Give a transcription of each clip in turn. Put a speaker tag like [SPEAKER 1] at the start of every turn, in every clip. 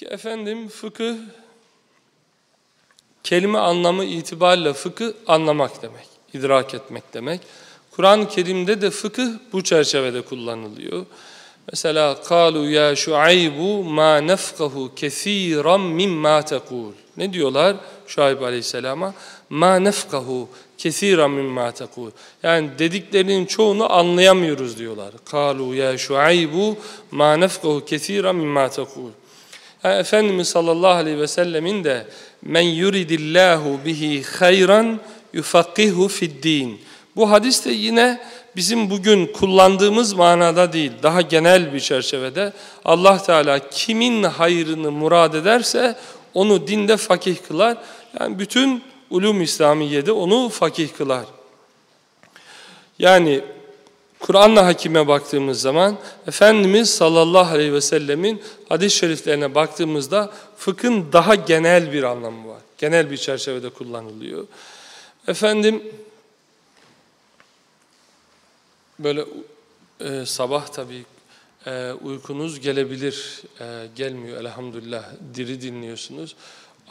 [SPEAKER 1] Peki efendim fıkıh kelime anlamı itibariyle fıkıh anlamak demek, idrak etmek demek. Kur'an-ı Kerim'de de fıkıh bu çerçevede kullanılıyor. Mesela kalu ya şuaybu ma nefkahu kesiran mimma tekul. Ne diyorlar Şuayb Aleyhisselam'a? Ma nefkahu kesiran mimma tekul. Yani dediklerinin çoğunu anlayamıyoruz diyorlar. Kalu ya şuaybu ma nefkahu kesiran mimma tekul. Yani Efendimiz sallallahu aleyhi ve sellemin de men yuridillahu bihi hayran yufakkihu fid din. Bu hadis de yine bizim bugün kullandığımız manada değil, daha genel bir çerçevede Allah Teala kimin hayrını murad ederse onu dinde fakih kılar. Yani bütün ulum İslamiye'de onu fakih kılar. Yani Kur'an'la hakime baktığımız zaman Efendimiz sallallahu aleyhi ve sellemin hadis-i şeriflerine baktığımızda fıkhın daha genel bir anlamı var. Genel bir çerçevede kullanılıyor. Efendim böyle e, sabah tabii e, uykunuz gelebilir, e, gelmiyor elhamdülillah, diri dinliyorsunuz.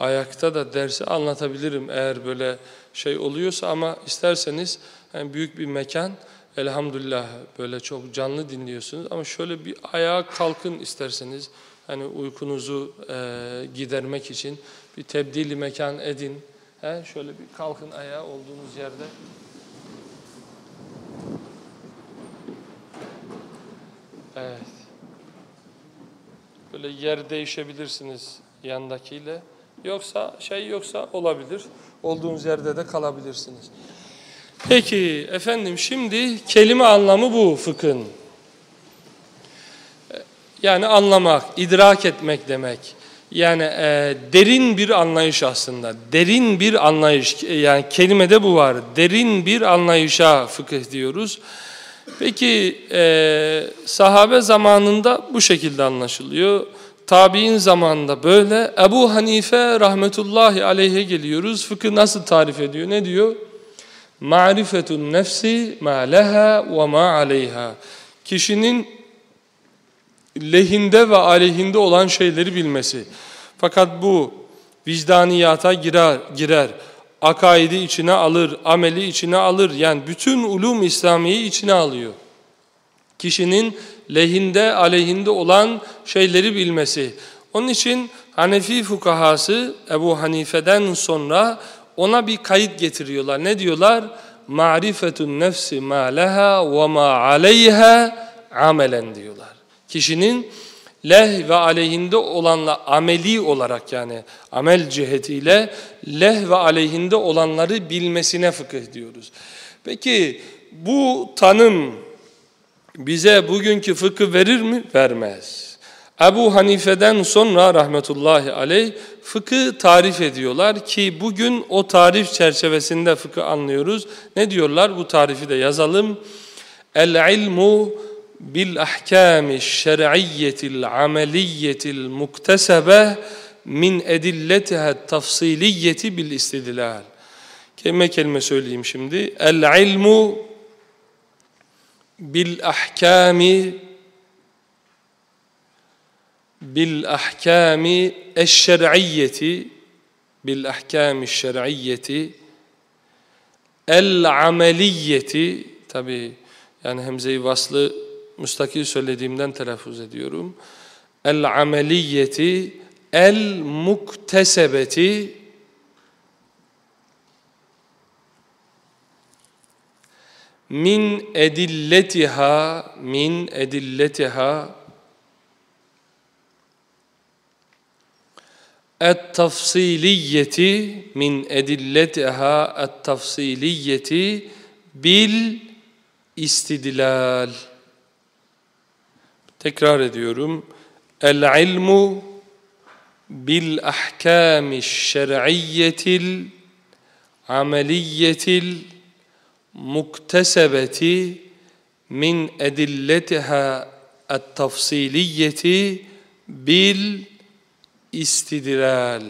[SPEAKER 1] Ayakta da dersi anlatabilirim eğer böyle şey oluyorsa ama isterseniz yani büyük bir mekan, elhamdülillah böyle çok canlı dinliyorsunuz ama şöyle bir ayağa kalkın isterseniz hani uykunuzu e, gidermek için bir tebdili mekan edin. He, şöyle bir kalkın ayağa olduğunuz yerde. Evet. Böyle yer değişebilirsiniz yandakiyle. Yoksa şey yoksa olabilir. Olduğunuz yerde de kalabilirsiniz. Peki efendim şimdi kelime anlamı bu fıkhın. Yani anlamak, idrak etmek demek. Yani e, derin bir anlayış aslında. Derin bir anlayış. Yani kelimede bu var. Derin bir anlayışa fıkıh diyoruz. Peki e, sahabe zamanında bu şekilde anlaşılıyor. Tabi'in zamanında böyle. Ebu Hanife rahmetullahi aleyhe geliyoruz. Fıkıh nasıl tarif ediyor? Ne diyor? Ma'rifetun nefsi ma leha ve ma aleyha. Kişinin lehinde ve aleyhinde olan şeyleri bilmesi. Fakat bu vicdaniyata girer, girer. Akaidi içine alır, ameli içine alır. Yani bütün ulum İslamiye'yi içine alıyor. Kişinin lehinde, aleyhinde olan şeyleri bilmesi. Onun için Hanefi fukahası Ebu Hanife'den sonra ona bir kayıt getiriyorlar. Ne diyorlar? Ma'rifetun nefsi ma leha ve ma aleyha amelen diyorlar. Kişinin leh ve aleyhinde olanla ameli olarak yani amel cihetiyle leh ve aleyhinde olanları bilmesine fıkıh diyoruz. Peki bu tanım bize bugünkü fıkı verir mi? Vermez. Ebu Hanife'den sonra rahmetullahi aleyh fıkı tarif ediyorlar ki bugün o tarif çerçevesinde fıkı anlıyoruz. Ne diyorlar? Bu tarifi de yazalım. El ilmu bil ahkami şer'iyyetil ameliyetil muktesebe min edilletiha tafsiliyeti bil istidlal. Kelime kelime söyleyeyim şimdi. El ilmu bil ahkami bil ahkami eşşer'iyyeti bil ahkami şer'iyyeti el ameliyeti tabi yani hemze-i vaslı müstakil söylediğimden telaffuz ediyorum. El ameliyeti el muktesebeti min edilletiha min edilletiha et-tafsiliyeti min edilletiha et-tafsiliyeti bil istidlal Tekrar ediyorum. El ilmu bil ahkami şer'iyyetil ameliyetil muktesebeti min edilletiha et-tafsiliyeti bil istidlal istidlal.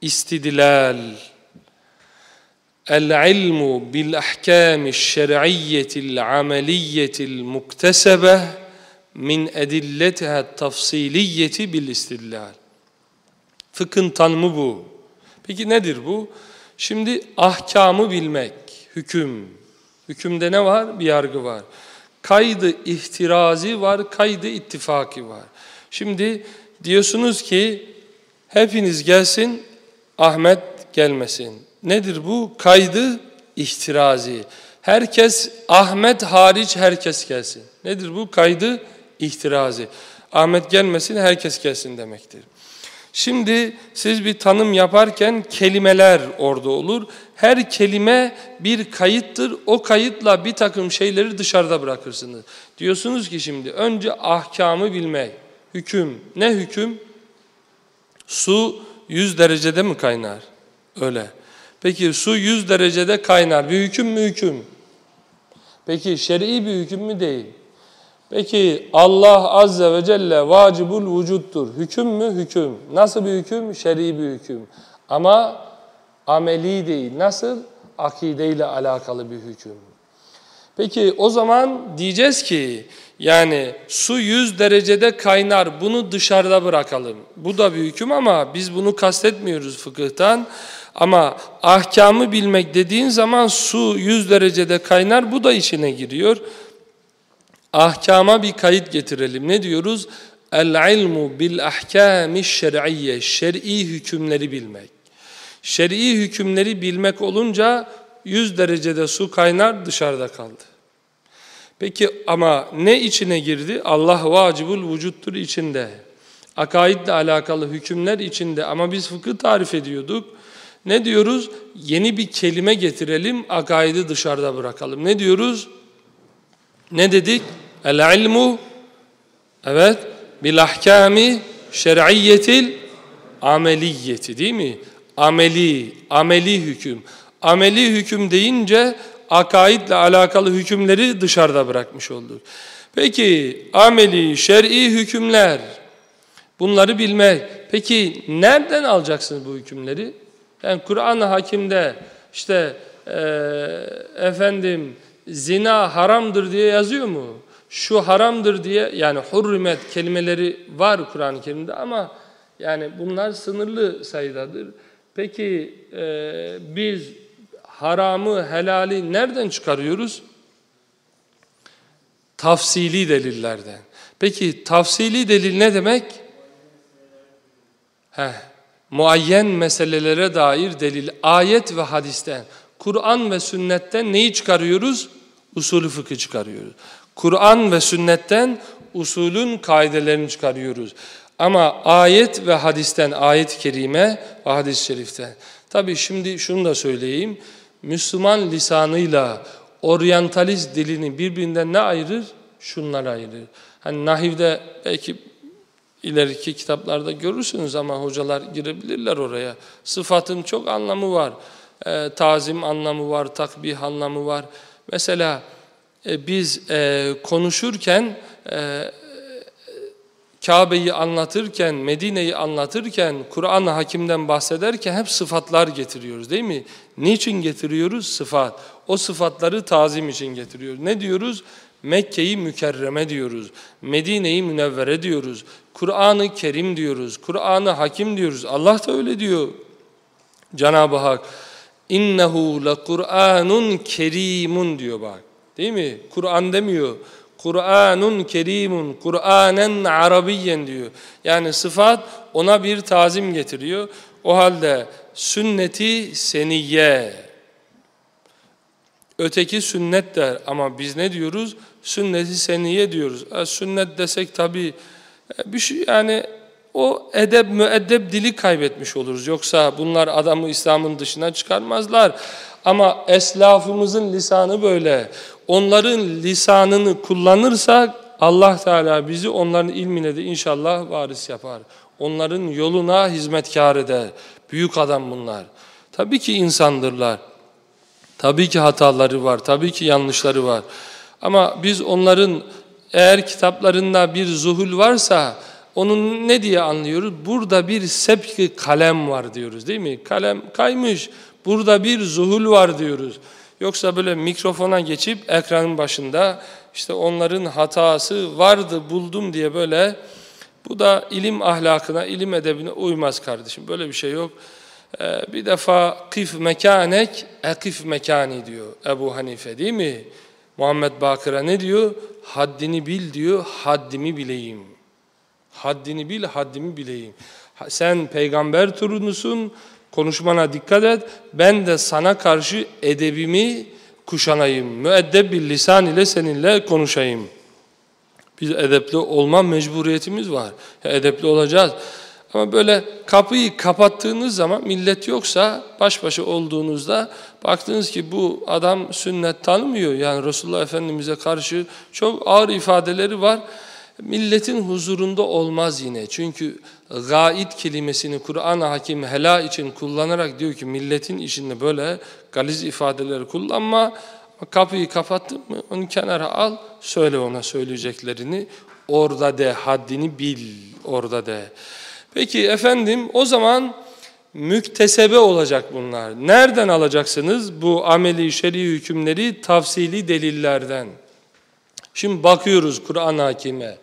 [SPEAKER 1] İstidlal. El-ilmu bil-ahkâmi şer'iyyeti'l ameliyyetil muktesebe min edilletiha tafsiliyeti bil istidlal. Fıkhın tanımı bu. Peki nedir bu? Şimdi ahkamı bilmek, hüküm. Hükümde ne var? Bir yargı var. Kaydı ihtirazi var, kaydı ittifaki var. Şimdi diyorsunuz ki hepiniz gelsin, Ahmet gelmesin. Nedir bu? Kaydı ihtirazi. Herkes, Ahmet hariç herkes gelsin. Nedir bu? Kaydı ihtirazi. Ahmet gelmesin, herkes gelsin demektir. Şimdi siz bir tanım yaparken kelimeler orada olur. Her kelime bir kayıttır. O kayıtla bir takım şeyleri dışarıda bırakırsınız. Diyorsunuz ki şimdi önce ahkamı bilmek. Hüküm. Ne hüküm? Su 100 derecede mi kaynar? Öyle. Peki su 100 derecede kaynar. Bir hüküm mü hüküm? Peki şer'i bir hüküm mü değil? Peki Allah Azze ve Celle vacibul vücuttur. Hüküm mü? Hüküm. Nasıl bir hüküm? Şer'i bir hüküm. Ama ameli değil. Nasıl? Akideyle alakalı bir hüküm. Peki o zaman diyeceğiz ki yani su 100 derecede kaynar bunu dışarıda bırakalım. Bu da bir hüküm ama biz bunu kastetmiyoruz fıkıhtan. Ama ahkamı bilmek dediğin zaman su 100 derecede kaynar bu da içine giriyor. Ahkama bir kayıt getirelim. Ne diyoruz? El-ilmu bil ahkâmi şer'iyye. Şer'i hükümleri bilmek. Şer'i hükümleri bilmek olunca 100 derecede su kaynar dışarıda kaldı. Peki ama ne içine girdi? Allah vacibul vücuttur içinde. Akaidle alakalı hükümler içinde ama biz fıkıh tarif ediyorduk. Ne diyoruz? Yeni bir kelime getirelim, akaidi dışarıda bırakalım. Ne diyoruz? Ne dedik? El ilmu evet bil ahkami şer'iyyetil ameliyeti değil mi? Ameli, ameli hüküm. Ameli hüküm deyince akaidle alakalı hükümleri dışarıda bırakmış olduk. Peki ameli, şer'i hükümler bunları bilmek. Peki nereden alacaksınız bu hükümleri? Yani Kur'an-ı Hakim'de işte e, efendim zina haramdır diye yazıyor mu? Şu haramdır diye yani hurrimet kelimeleri var Kur'an-ı Kerim'de ama yani bunlar sınırlı sayıdadır. Peki e, biz haramı, helali nereden çıkarıyoruz? Tafsili delillerden. Peki tafsili delil ne demek? Heh, muayyen meselelere dair delil, ayet ve hadisten, Kur'an ve sünnetten neyi çıkarıyoruz? Usulü fıkı çıkarıyoruz. Kur'an ve sünnetten usulün kaidelerini çıkarıyoruz. Ama ayet ve hadisten, ayet-i kerime ve hadis-i şeriften. Tabii şimdi şunu da söyleyeyim. Müslüman lisanıyla oryantalist dilini birbirinden ne ayırır? Şunlar ayırır. Hani nahivde belki ileriki kitaplarda görürsünüz ama hocalar girebilirler oraya. Sıfatın çok anlamı var. E, tazim anlamı var, takbih anlamı var. Mesela e, biz e, konuşurken, e, Kabe'yi anlatırken, Medine'yi anlatırken, Kur'an-ı Hakim'den bahsederken hep sıfatlar getiriyoruz değil mi? Niçin getiriyoruz? Sıfat. O sıfatları tazim için getiriyoruz. Ne diyoruz? Mekke'yi mükerreme diyoruz. Medine'yi münevvere diyoruz. Kur'an-ı Kerim diyoruz. Kur'an-ı Hakim diyoruz. Allah da öyle diyor. Cenab-ı Hak innehu le Kur'anun kerimun diyor bak. Değil mi? Kur'an demiyor. Kur'anun kerimun, Kur'anen Arabiyen diyor. Yani sıfat ona bir tazim getiriyor. O halde sünneti seniye. Öteki sünnet der ama biz ne diyoruz? Sünneti seniye diyoruz. E, sünnet desek tabii e, bir şey yani o edeb müeddeb dili kaybetmiş oluruz. Yoksa bunlar adamı İslam'ın dışına çıkarmazlar. Ama eslafımızın lisanı böyle. Onların lisanını kullanırsak Allah Teala bizi onların ilmine de inşallah varis yapar. Onların yoluna hizmetkar eder. Büyük adam bunlar. Tabii ki insandırlar. Tabii ki hataları var. Tabii ki yanlışları var. Ama biz onların eğer kitaplarında bir zuhul varsa onun ne diye anlıyoruz? Burada bir sepki kalem var diyoruz değil mi? Kalem kaymış. Burada bir zuhul var diyoruz. Yoksa böyle mikrofona geçip ekranın başında işte onların hatası vardı buldum diye böyle bu da ilim ahlakına, ilim edebine uymaz kardeşim. Böyle bir şey yok. Ee, bir defa kif mekanek, ekif mekani diyor Ebu Hanife değil mi? Muhammed Bakır'a ne diyor? Haddini bil diyor, haddimi bileyim. Haddini bil, haddimi bileyim. Sen peygamber torunusun, konuşmana dikkat et. Ben de sana karşı edebimi kuşanayım. Müeddeb bir lisan ile seninle konuşayım. Biz edepli olma mecburiyetimiz var. Ya edepli olacağız. Ama böyle kapıyı kapattığınız zaman millet yoksa baş başa olduğunuzda baktınız ki bu adam sünnet tanımıyor. Yani Resulullah Efendimiz'e karşı çok ağır ifadeleri var. Milletin huzurunda olmaz yine. Çünkü gait kelimesini Kur'an-ı Hakim hela için kullanarak diyor ki milletin içinde böyle galiz ifadeleri kullanma. Kapıyı kapattın mı onu kenara al söyle ona söyleyeceklerini. Orada de haddini bil orada de. Peki efendim o zaman müktesebe olacak bunlar. Nereden alacaksınız bu ameli şer'i hükümleri tafsili delillerden? Şimdi bakıyoruz Kur'an hakime.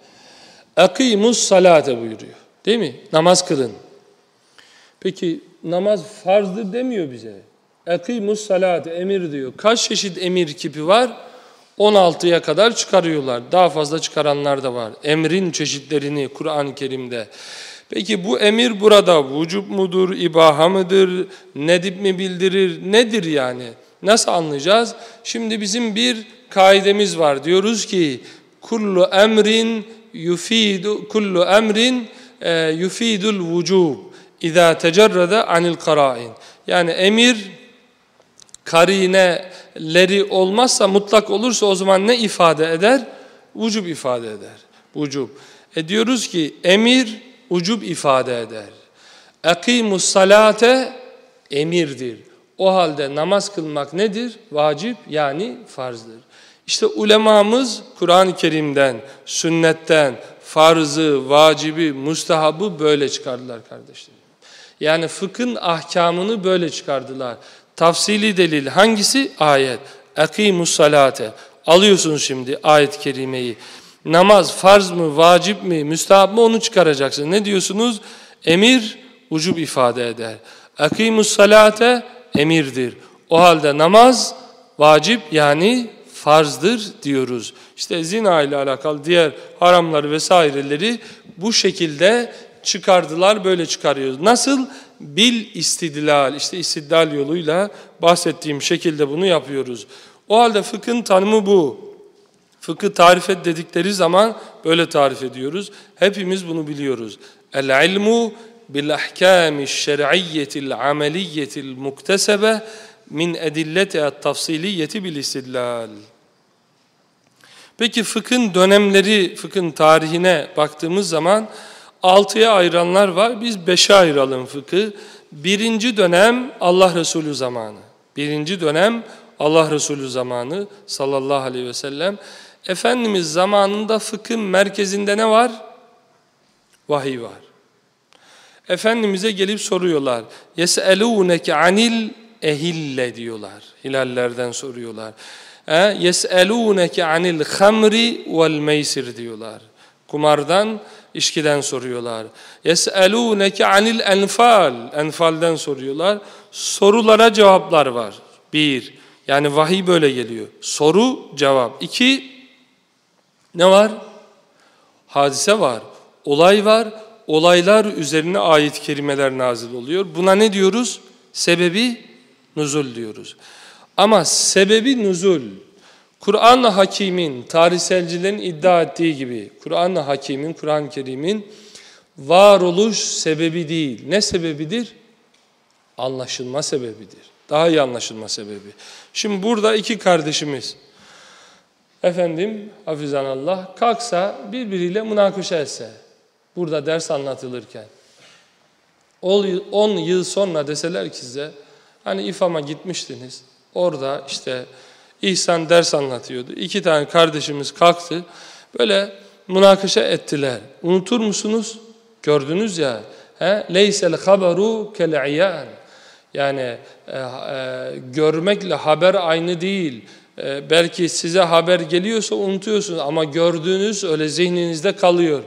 [SPEAKER 1] Akimus salate buyuruyor. Değil mi? Namaz kılın. Peki namaz farzdır demiyor bize. Akimus salate emir diyor. Kaç çeşit emir kipi var? 16'ya kadar çıkarıyorlar. Daha fazla çıkaranlar da var. Emrin çeşitlerini Kur'an-ı Kerim'de. Peki bu emir burada vücub mudur, ibaha mıdır, nedip mi bildirir, nedir yani? Nasıl anlayacağız? Şimdi bizim bir kaidemiz var. Diyoruz ki kullu emrin yufidu kullu emrin e, yufidul vücub iza tecerrede anil karain. Yani emir karineleri olmazsa mutlak olursa o zaman ne ifade eder? Vücub ifade eder. Vücub. E diyoruz ki emir ucub ifade eder. Ekimus salate emirdir. O halde namaz kılmak nedir? Vacip yani farzdır. İşte ulemamız Kur'an-ı Kerim'den, sünnetten, farzı, vacibi, mustahabı böyle çıkardılar kardeşlerim. Yani fıkhın ahkamını böyle çıkardılar. Tafsili delil hangisi? Ayet. Ekimus salate. Alıyorsunuz şimdi ayet-i kerimeyi. Namaz farz mı, vacip mi, müstahap mı onu çıkaracaksın. Ne diyorsunuz? Emir ucub ifade eder. Akimus salate emirdir. O halde namaz vacip yani farzdır diyoruz. İşte zina ile alakalı diğer haramları vesaireleri bu şekilde çıkardılar, böyle çıkarıyoruz. Nasıl? Bil istidlal, işte istidlal yoluyla bahsettiğim şekilde bunu yapıyoruz. O halde fıkhın tanımı bu. Fıkı tarif et dedikleri zaman böyle tarif ediyoruz. Hepimiz bunu biliyoruz. El ilmu bil ahkami şer'iyyetil ameliyetil muktesebe min edilleti tafsiliyeti bil istidlal. Peki fıkhın dönemleri, fıkhın tarihine baktığımız zaman altıya ayıranlar var. Biz beşe ayıralım fıkı. Birinci dönem Allah Resulü zamanı. Birinci dönem Allah Resulü zamanı sallallahu aleyhi ve sellem. Efendimiz zamanında fıkhın merkezinde ne var? Vahiy var. Efendimiz'e gelip soruyorlar. يَسْأَلُونَكَ anil ehille diyorlar. Hilallerden soruyorlar. E, yes'elûneke anil hamri vel diyorlar. Kumardan, içkiden soruyorlar. Yes'elûneke anil enfal. Enfalden soruyorlar. Sorulara cevaplar var. Bir, yani vahiy böyle geliyor. Soru, cevap. İki, ne var? Hadise var. Olay var. Olaylar üzerine ayet kelimeler nazil oluyor. Buna ne diyoruz? Sebebi nuzul diyoruz. Ama sebebi nuzul, Kur'an-ı Hakim'in, tarihselcilerin iddia ettiği gibi, Kur'an-ı Hakim'in, Kur'an-ı Kerim'in varoluş sebebi değil. Ne sebebidir? Anlaşılma sebebidir. Daha iyi anlaşılma sebebi. Şimdi burada iki kardeşimiz, efendim hafizanallah kalksa birbiriyle münakaşa etse burada ders anlatılırken 10 yıl sonra deseler ki size hani İFAM'a gitmiştiniz orada işte İhsan ders anlatıyordu. İki tane kardeşimiz kalktı böyle münakaşa ettiler. Unutur musunuz? Gördünüz ya. Leysel haberu kel Yani e, e, görmekle haber aynı değil. E, belki size haber geliyorsa unutuyorsunuz ama gördüğünüz öyle zihninizde kalıyor.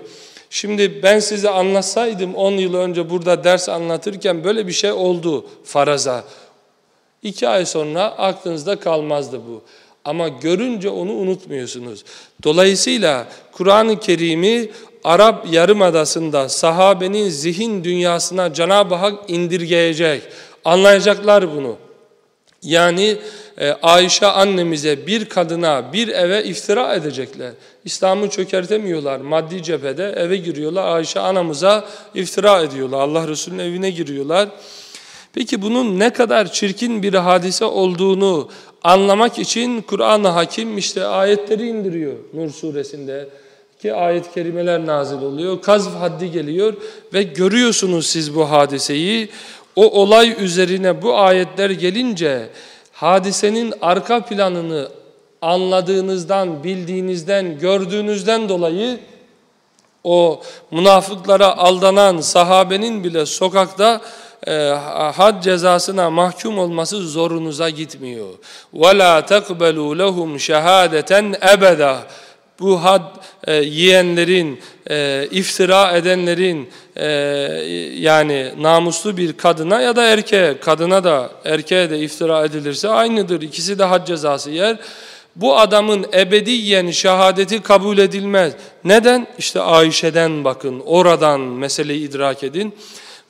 [SPEAKER 1] Şimdi ben size anlatsaydım 10 yıl önce burada ders anlatırken böyle bir şey oldu faraza. İki ay sonra aklınızda kalmazdı bu. Ama görünce onu unutmuyorsunuz. Dolayısıyla Kur'an-ı Kerim'i Arap Yarımadası'nda sahabenin zihin dünyasına Cenab-ı Hak indirgeyecek. Anlayacaklar bunu. Yani e, Ayşe annemize bir kadına bir eve iftira edecekler. İslam'ı çökertemiyorlar. Maddi cephede eve giriyorlar. Ayşe anamıza iftira ediyorlar. Allah Resulü'nün evine giriyorlar. Peki bunun ne kadar çirkin bir hadise olduğunu anlamak için Kur'an-ı Hakim işte ayetleri indiriyor Nur suresinde ki ayet-i kerimeler nazil oluyor. Kazf haddi geliyor ve görüyorsunuz siz bu hadiseyi. O olay üzerine bu ayetler gelince hadisenin arka planını anladığınızdan, bildiğinizden, gördüğünüzden dolayı o münafıklara aldanan sahabenin bile sokakta had cezasına mahkum olması zorunuza gitmiyor. وَلَا تَقْبَلُوا لَهُمْ شَهَادَةً اَبَدًا Bu had e, yiyenlerin, e, iftira edenlerin e, yani namuslu bir kadına ya da erkeğe, kadına da erkeğe de iftira edilirse aynıdır. İkisi de had cezası yer. Bu adamın ebediyen şehadeti kabul edilmez. Neden? İşte Ayşe'den bakın, oradan meseleyi idrak edin.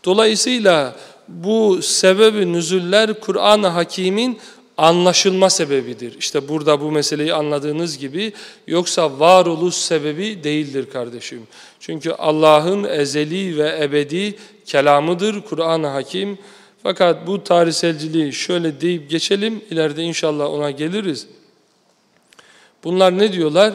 [SPEAKER 1] Dolayısıyla bu sebebi nüzüller Kur'an-ı Hakim'in anlaşılma sebebidir. İşte burada bu meseleyi anladığınız gibi yoksa varoluş sebebi değildir kardeşim. Çünkü Allah'ın ezeli ve ebedi kelamıdır Kur'an-ı Hakim. Fakat bu tarihselciliği şöyle deyip geçelim, ileride inşallah ona geliriz. Bunlar ne diyorlar?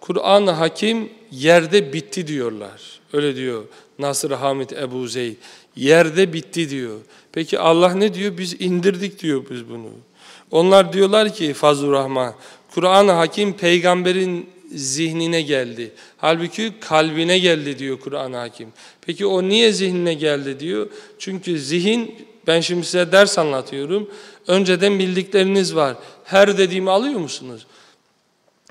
[SPEAKER 1] Kur'an-ı Hakim yerde bitti diyorlar. Öyle diyor Nasır Hamid Ebu Zeyd. Yerde bitti diyor. Peki Allah ne diyor? Biz indirdik diyor biz bunu. Onlar diyorlar ki Fazlur Rahman, Kur'an-ı Hakim peygamberin zihnine geldi. Halbuki kalbine geldi diyor Kur'an-ı Hakim. Peki o niye zihnine geldi diyor? Çünkü zihin, ben şimdi size ders anlatıyorum. Önceden bildikleriniz var. Her dediğimi alıyor musunuz?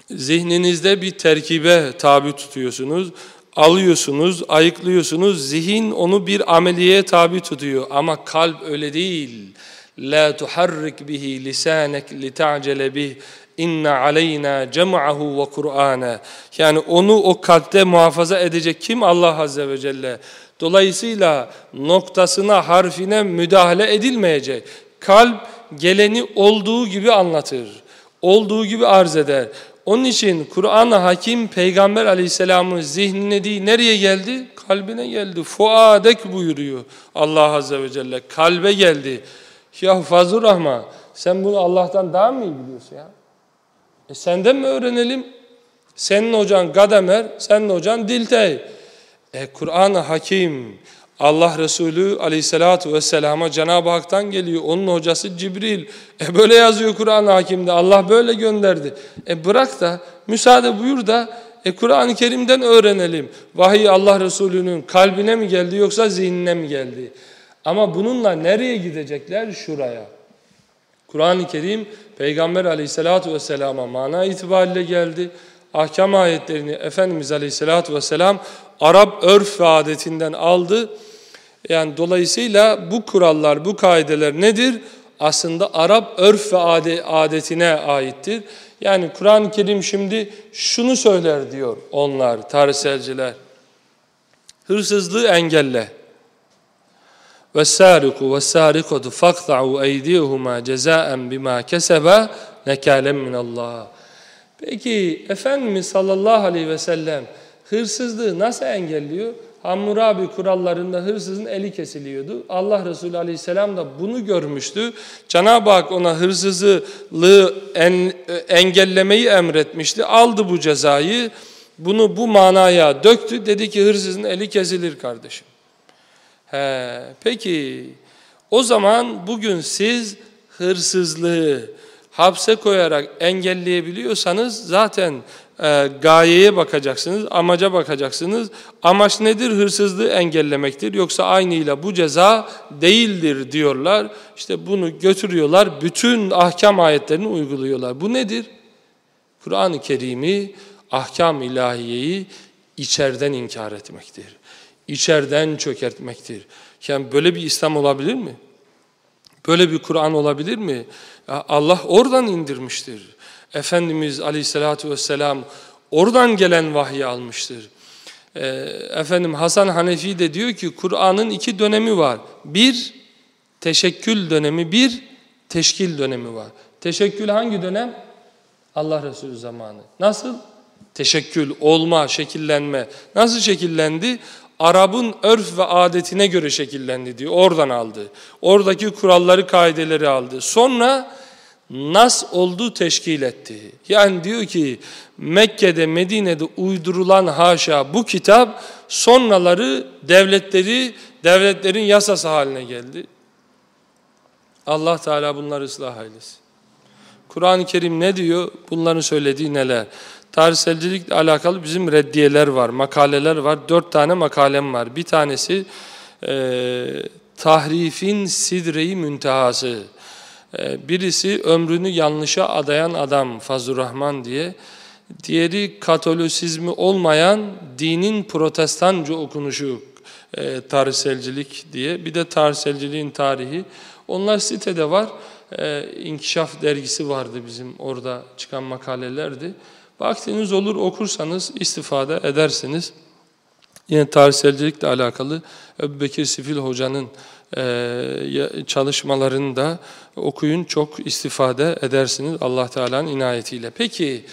[SPEAKER 1] Zihninizde bir terkibe tabi tutuyorsunuz alıyorsunuz, ayıklıyorsunuz. Zihin onu bir ameliyeye tabi tutuyor ama kalp öyle değil. La tuharrik bihi lisanek li ta'cele bih. İnne aleyna cem'ahu ve Kur'ana. Yani onu o kalpte muhafaza edecek kim? Allah Azze ve Celle. Dolayısıyla noktasına, harfine müdahale edilmeyecek. Kalp geleni olduğu gibi anlatır. Olduğu gibi arz eder. Onun için Kur'an-ı Hakim Peygamber Aleyhisselam'ın zihnine değil nereye geldi? Kalbine geldi. Fuadek buyuruyor Allah Azze ve Celle. Kalbe geldi. Ya Fazıl Rahman sen bunu Allah'tan daha mı iyi biliyorsun ya? E senden mi öğrenelim? Senin hocan Gadamer, senin hocan Diltey. E Kur'an-ı Hakim Allah Resulü aleyhissalatu vesselama Cenab-ı Hak'tan geliyor. Onun hocası Cibril. E böyle yazıyor Kur'an-ı Hakim'de. Allah böyle gönderdi. E bırak da müsaade buyur da e Kur'an-ı Kerim'den öğrenelim. Vahiy Allah Resulü'nün kalbine mi geldi yoksa zihnine mi geldi? Ama bununla nereye gidecekler? Şuraya. Kur'an-ı Kerim Peygamber aleyhissalatu vesselama mana itibariyle geldi. Ahkam ayetlerini Efendimiz aleyhissalatu vesselam Arap örf ve adetinden aldı. Yani dolayısıyla bu kurallar, bu kaideler nedir? Aslında Arap örf ve adetine aittir. Yani Kur'an-ı Kerim şimdi şunu söyler diyor onlar, tarihselciler. Hırsızlığı engelle. وَالسَّارِقُ وَالسَّارِقَةُ فَقْطَعُوا اَيْدِيهُمَا جَزَاءً بِمَا كَسَبَا نَكَالًا مِنَ اللّٰهِ Peki Efendimiz sallallahu aleyhi ve sellem hırsızlığı nasıl engelliyor? Hammurabi kurallarında hırsızın eli kesiliyordu. Allah Resulü Aleyhisselam da bunu görmüştü. Cenab-ı Hak ona hırsızlığı en, engellemeyi emretmişti. Aldı bu cezayı. Bunu bu manaya döktü. Dedi ki hırsızın eli kesilir kardeşim. He, peki o zaman bugün siz hırsızlığı hapse koyarak engelleyebiliyorsanız zaten e, gayeye bakacaksınız, amaca bakacaksınız. Amaç nedir? Hırsızlığı engellemektir. Yoksa aynıyla bu ceza değildir diyorlar. İşte bunu götürüyorlar, bütün ahkam ayetlerini uyguluyorlar. Bu nedir? Kur'an-ı Kerim'i, ahkam ilahiyeyi içeriden inkar etmektir. İçeriden çökertmektir. Yani böyle bir İslam olabilir mi? Böyle bir Kur'an olabilir mi? Allah oradan indirmiştir. Efendimiz Aleyhisselatü Vesselam oradan gelen vahyi almıştır. Ee, efendim Hasan Hanefi de diyor ki Kur'an'ın iki dönemi var. Bir, teşekkül dönemi, bir, teşkil dönemi var. Teşekkül hangi dönem? Allah Resulü zamanı. Nasıl? Teşekkül, olma, şekillenme. Nasıl şekillendi? Arap'ın örf ve adetine göre şekillendi diyor. Oradan aldı. Oradaki kuralları, kaideleri aldı. Sonra nas olduğu teşkil etti. Yani diyor ki Mekke'de, Medine'de uydurulan haşa bu kitap sonraları devletleri, devletlerin yasası haline geldi. Allah Teala bunları ıslah eylesin. Kur'an-ı Kerim ne diyor? Bunların söylediği neler? Tarihselcilikle alakalı bizim reddiyeler var, makaleler var. Dört tane makalem var. Bir tanesi e, tahrifin sidreyi müntehası. E, birisi ömrünü yanlışa adayan adam Fazlur Rahman diye. Diğeri katolisizmi olmayan dinin protestanca okunuşu e, tarihselcilik diye. Bir de tarihselciliğin tarihi. Onlar sitede var. E, İnkişaf dergisi vardı bizim orada çıkan makalelerdi. Vaktiniz olur okursanız istifade edersiniz. Yine tarihselcilikle alakalı Ebu Bekir Sifil Hoca'nın çalışmalarını da okuyun çok istifade edersiniz Allah Teala'nın inayetiyle. Peki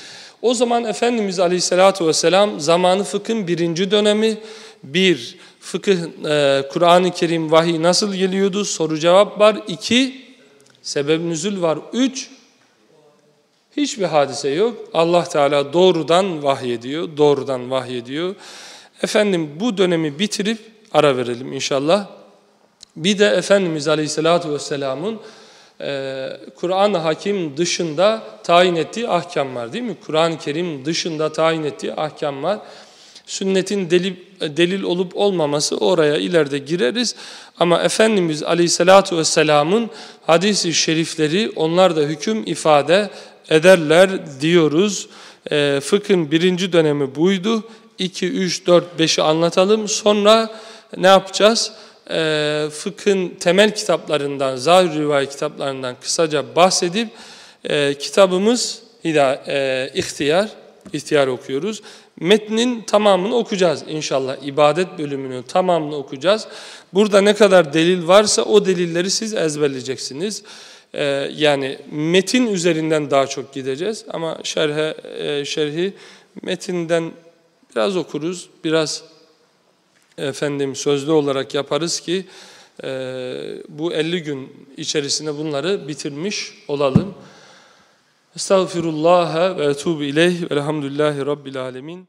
[SPEAKER 1] o zaman Efendimiz Aleyhisselatü Vesselam zamanı fıkhın birinci dönemi bir fıkıh e, Kur'an-ı Kerim vahiy nasıl geliyordu soru cevap var. iki sebeb nüzül var. Üç Hiçbir hadise yok. Allah Teala doğrudan vahyediyor, doğrudan vahyediyor. Efendim bu dönemi bitirip ara verelim inşallah. Bir de Efendimiz Aleyhisselatü Vesselam'ın e, Kur'an-ı Hakim dışında tayin ettiği ahkam var değil mi? Kur'an-ı Kerim dışında tayin ettiği ahkam var. Sünnetin delil, delil olup olmaması oraya ileride gireriz. Ama Efendimiz Aleyhisselatü Vesselam'ın hadisi şerifleri onlar da hüküm ifade ederler diyoruz. E, fıkhın birinci dönemi buydu. 2, 3, 4, 5'i anlatalım. Sonra ne yapacağız? E, fıkhın temel kitaplarından, zahir rivayet kitaplarından kısaca bahsedip e, kitabımız hida, e, ihtiyar, ihtiyar okuyoruz. Metnin tamamını okuyacağız inşallah. İbadet bölümünün tamamını okuyacağız. Burada ne kadar delil varsa o delilleri siz ezberleyeceksiniz. Ee, yani metin üzerinden daha çok gideceğiz ama şerhe, e, şerhi metinden biraz okuruz, biraz efendim sözlü olarak yaparız ki e, bu 50 gün içerisinde bunları bitirmiş olalım. Estağfirullah ve etubu ileyh velhamdülillahi rabbil alemin.